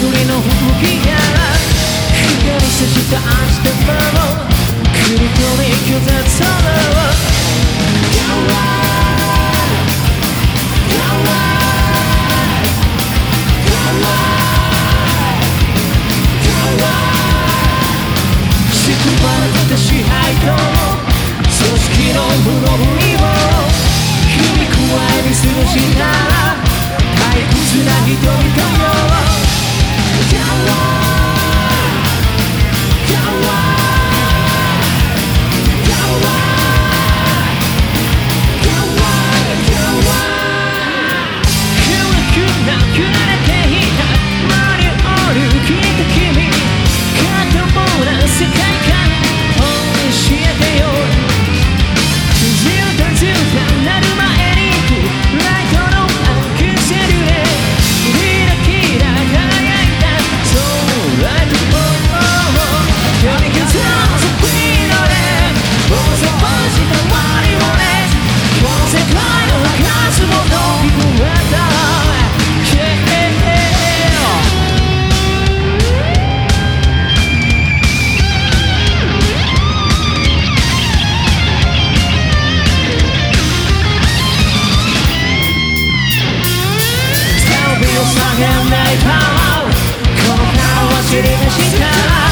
りの吹きやら光さした明日も繰り込み拒絶空を Sino りました。